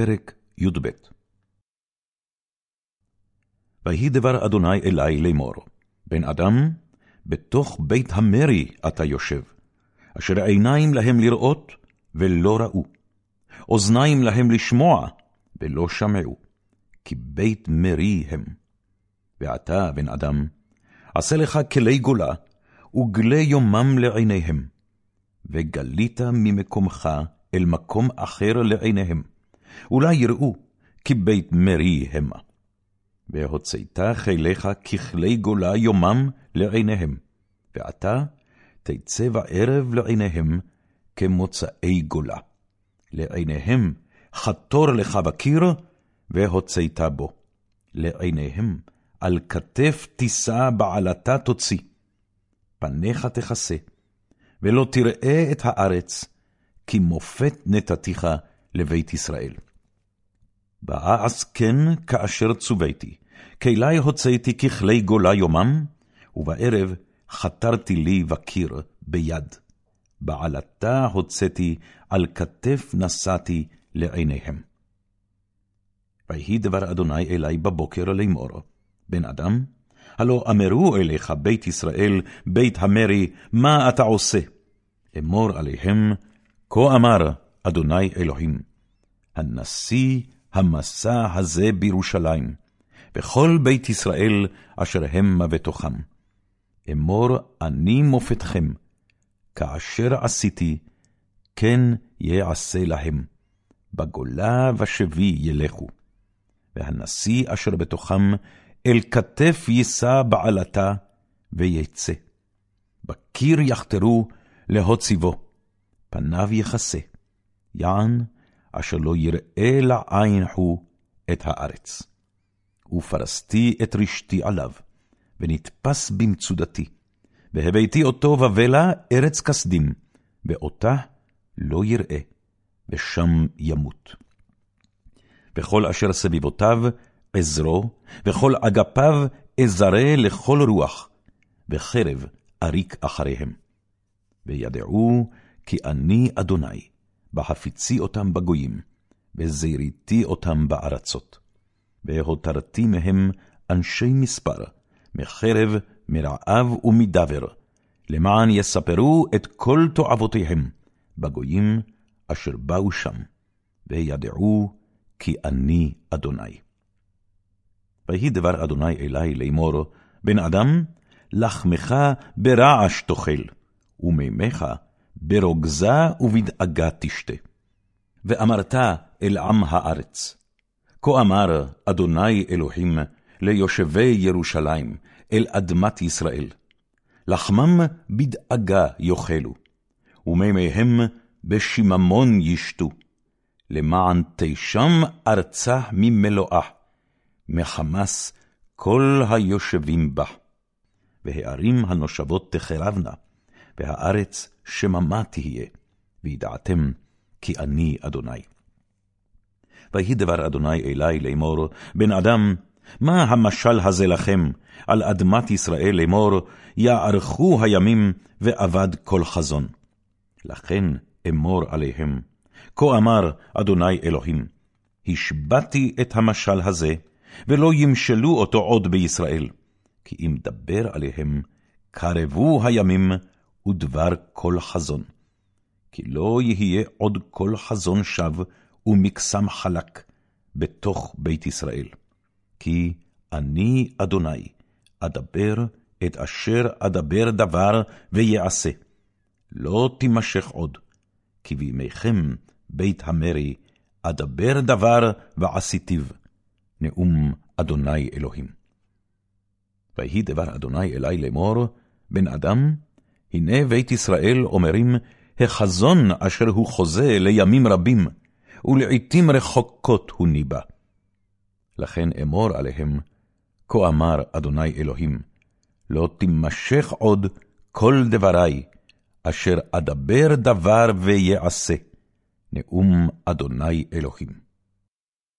פרק י"ב ויהי דבר אדוני אלי לאמור, בן אדם, בתוך בית המרי אתה יושב, אשר עיניים להם לראות, ולא ראו, אוזניים להם לשמוע, ולא שמעו, כי בית מרי הם. ועתה, בן אדם, עשה לך כלי גולה, וגלי יומם לעיניהם, וגלית ממקומך אל מקום אחר לעיניהם, אולי יראו כי בית מרי המה. והוצאת חיליך ככלי גולה יומם לעיניהם, ועתה תצא בערב לעיניהם כמוצאי גולה. לעיניהם חתור לך בקיר, והוצאת בו. לעיניהם על כתף תישא בעלתה תוציא. פניך תכסה, ולא תראה את הארץ, כי מופת נתתיך לבית ישראל. ואעש כן כאשר צוויתי, כלי הוצאתי ככלי גולה יומם, ובערב חתרתי לי בקיר ביד. בעלתה הוצאתי, על כתף נשאתי לעיניהם. ויהי דבר אדוני אלי בבוקר לאמור, בן אדם, הלא אמרו אליך בית ישראל, בית המרי, מה אתה עושה? אמור עליהם, כה אמר אדוני אלוהים, הנשיא המסע הזה בירושלים, וכל בית ישראל אשר המה בתוכם. אמור אני מופתכם, כאשר עשיתי, כן יעשה להם, בגולה ושבי ילכו. והנשיא אשר בתוכם, אל כתף יישא בעלתה, ויצא. בקיר יחתרו להוציבו, פניו יכסה, יען אשר לא יראה לעין הוא את הארץ. ופרסתי את רשתי עליו, ונתפס במצודתי, והבאתי אותו בבלה ארץ כסדים, ואותה לא יראה, ושם ימות. וכל אשר סביבותיו עזרו, וכל אגפיו אזרה לכל רוח, וחרב אריק אחריהם. וידעו כי אני אדוני, בהפיצי אותם בגויים, וזיריתי אותם בארצות. והותרתי מהם אנשי מספר, מחרב, מרעב ומדבר, למען יספרו את כל תועבותיהם בגויים אשר באו שם, וידעו כי אני אדוני. ויהי דבר אדוני אלי לאמור, בן אדם, לחמך ברעש תאכל, ומימיך ברוגזה ובדאגה תשתה. ואמרת אל עם הארץ, כה אמר אדוני אלוהים ליושבי ירושלים, אל אדמת ישראל, לחמם בדאגה יאכלו, ומימיהם בשיממון ישתו, למען תשם ארצה ממלואה, מחמס כל היושבים בה. והערים הנושבות תחרבנה, והארץ שממה תהיה, וידעתם כי אני אדוני. ויהי דבר אדוני אלי לאמור, בן אדם, מה המשל הזה לכם על אדמת ישראל לאמור, יערכו הימים ואבד כל חזון. לכן אמור עליהם, כה אמר אדוני אלוהים, השבתי את המשל הזה, ולא ימשלו אותו עוד בישראל, כי אם דבר עליהם, קרבו הימים ודבר כל חזון. כי לא יהיה עוד כל חזון שווא ומקסם חלק בתוך בית ישראל. כי אני, אדוני, אדבר את אשר אדבר דבר ויעשה. לא תימשך עוד, כי בימיכם, בית המרי, אדבר דבר ועשיתיו. נאום אדוני אלוהים. ויהי דבר אדוני אלי לאמור, בן אדם, הנה בית ישראל אומרים, החזון אשר הוא חוזה לימים רבים, ולעתים רחוקות הוא ניבא. לכן אמור עליהם, כה אמר אדוני אלוהים, לא תימשך עוד כל דברי, אשר אדבר דבר ויעשה, נאום אדוני אלוהים.